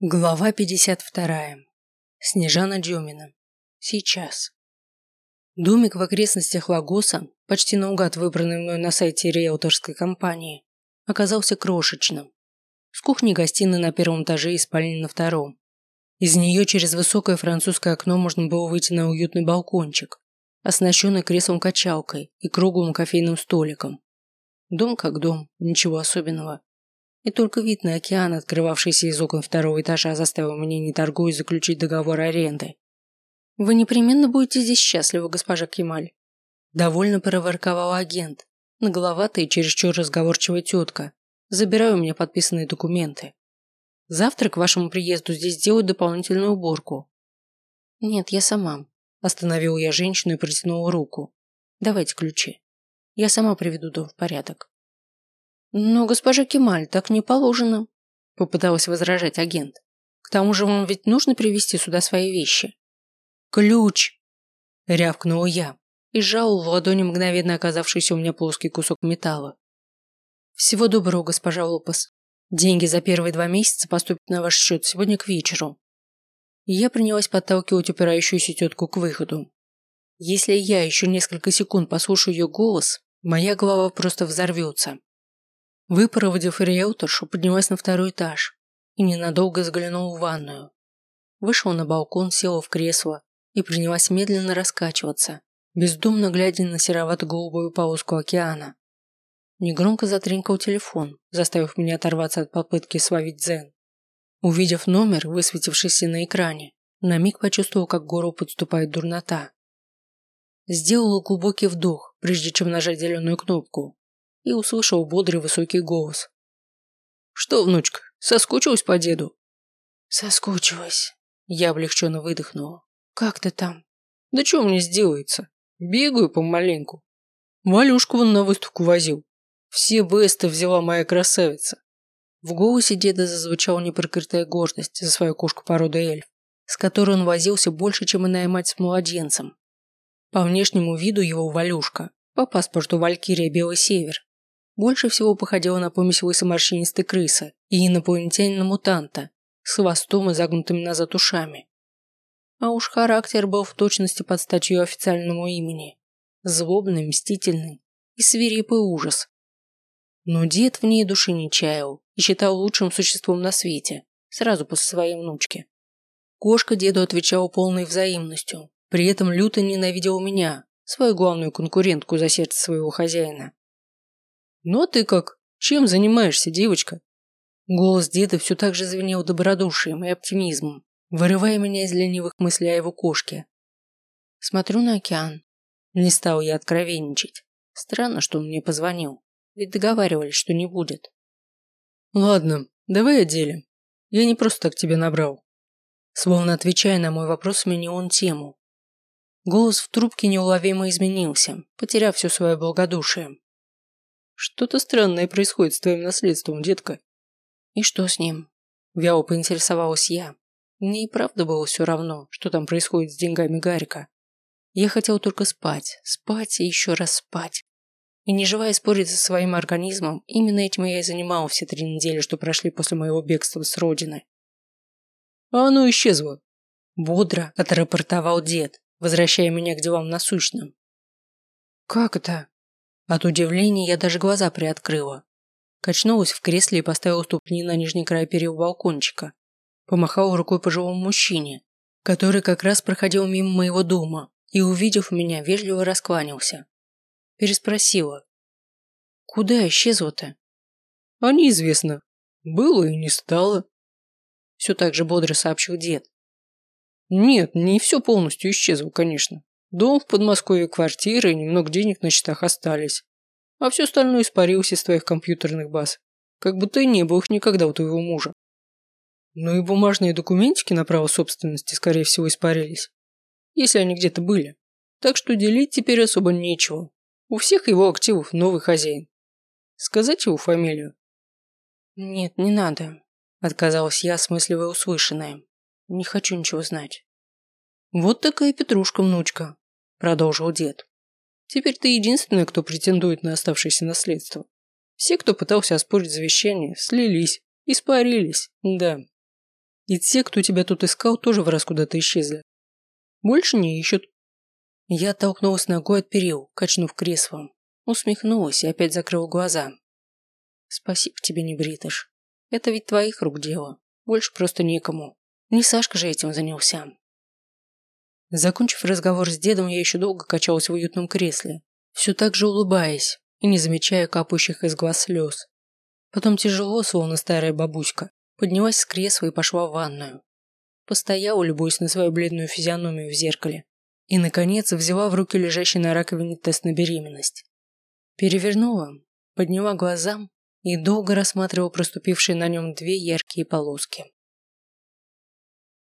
Глава 52. Снежана Дюмина. Сейчас. Домик в окрестностях Лагоса, почти наугад выбранный мной на сайте риэлторской компании, оказался крошечным. С кухни-гостиной на первом этаже и спальни на втором. Из нее через высокое французское окно можно было выйти на уютный балкончик, оснащенный креслом-качалкой и круглым кофейным столиком. Дом как дом, ничего особенного. И только вид на океан, открывавшийся из окон второго этажа, заставил меня, не торгуясь, заключить договор аренды. «Вы непременно будете здесь счастливы, госпожа Кемаль», довольно проворковал агент, нагловатая и чересчур разговорчивая тетка. Забираю у меня подписанные документы. Завтра к вашему приезду здесь сделают дополнительную уборку. Нет, я сама. Остановил я женщину и протянула руку. Давайте ключи. Я сама приведу дом в порядок. «Но, госпожа Кемаль, так не положено», – попыталась возражать агент. «К тому же вам ведь нужно привезти сюда свои вещи». «Ключ!» – рявкнула я и сжал в ладони мгновенно оказавшийся у меня плоский кусок металла. «Всего доброго, госпожа Лопес. Деньги за первые два месяца поступят на ваш счет сегодня к вечеру». Я принялась подталкивать упирающуюся тетку к выходу. Если я еще несколько секунд послушаю ее голос, моя голова просто взорвется. Выпроводив риэлторшу, поднялась на второй этаж и ненадолго заглянула в ванную. Вышел на балкон, села в кресло и принялась медленно раскачиваться, бездумно глядя на серовато-голубую полоску океана. Негромко затринкал телефон, заставив меня оторваться от попытки словить дзен. Увидев номер, высветившийся на экране, на миг почувствовал, как к горлу подступает дурнота. Сделал глубокий вдох, прежде чем нажать зеленую кнопку, и услышал бодрый высокий голос. «Что, внучка, соскучилась по деду?» «Соскучилась». Я облегченно выдохнула. «Как ты там?» «Да что мне сделается? Бегаю помаленьку. Валюшку вон на выставку возил. Все бесты взяла моя красавица». В голосе деда зазвучала неприкрытая гордость за свою кошку породы эльф, с которой он возился больше, чем иная мать с младенцем. По внешнему виду его Валюшка, по паспорту Валькирия Белый Север, больше всего походила на помесь лысоморщинистой крысы и инопланетянина-мутанта с хвостом и загнутыми назад ушами. А уж характер был в точности под стать ее официальному имени. Злобный, мстительный и свирепый ужас. Но дед в ней души не чаял и считал лучшим существом на свете, сразу после своей внучки. Кошка деду отвечала полной взаимностью, при этом люто ненавидела меня, свою главную конкурентку за сердце своего хозяина. «Ну а ты как? Чем занимаешься, девочка?» Голос деда все так же звенел добродушием и оптимизмом, вырывая меня из ленивых мыслей о его кошке. Смотрю на океан. Не стал я откровенничать. Странно, что он мне позвонил. Ведь договаривались, что не будет. Ладно, давай о деле. Я не просто так тебя набрал. Словно отвечая на мой вопрос, сменил он тему. Голос в трубке неуловимо изменился, потеряв все свое благодушие. Что-то странное происходит с твоим наследством, детка. И что с ним? Вяло поинтересовалась я. Мне и правда было все равно, что там происходит с деньгами Гарика. Я хотел только спать, спать и еще раз спать. И не желая спорить со своим организмом, именно этим я и занимал все три недели, что прошли после моего бегства с родины. А оно исчезло. Бодро отрапортовал дед, возвращая меня к делам насущным. Как это? От удивления я даже глаза приоткрыла. Качнулась в кресле и поставила ступни на нижний край перил балкончика. Помахала рукой пожилому мужчине, который как раз проходил мимо моего дома и, увидев меня, вежливо раскланялся. Переспросила. «Куда исчезла-то?» «А неизвестно. Было и не стало». Все так же бодро сообщил дед. «Нет, не все полностью исчезло, конечно. Дом в Подмосковье, квартира и немного денег на счетах остались. А все остальное испарилось из твоих компьютерных баз. Как будто и не было их никогда у твоего мужа. Ну и бумажные документики на право собственности, скорее всего, испарились. Если они где-то были. Так что делить теперь особо нечего. У всех его активов новый хозяин. Сказать его фамилию? Нет, не надо. Отказалась я, осмысливая услышанное. Не хочу ничего знать. Вот такая петрушка, внучка продолжил дед. Теперь ты единственный, кто претендует на оставшееся наследство. Все, кто пытался оспорить завещание, слились, испарились, да. И те, кто тебя тут искал, тоже в раз куда-то исчезли. Больше не ищут. Я оттолкнулась ногой от перил, качнув креслом. Усмехнулась и опять закрыла глаза. Спасибо тебе, не бритыш. Это ведь твоих рук дело. Больше просто некому. Не Сашка же этим занялся. Закончив разговор с дедом, я еще долго качалась в уютном кресле, все так же улыбаясь и не замечая капающих из глаз слез. Потом тяжело, словно старая бабуська, поднялась с кресла и пошла в ванную. Постояла, любуясь на свою бледную физиономию в зеркале, и, наконец, взяла в руки лежащий на раковине тест на беременность. Перевернула, подняла глаза и долго рассматривала проступившие на нем две яркие полоски.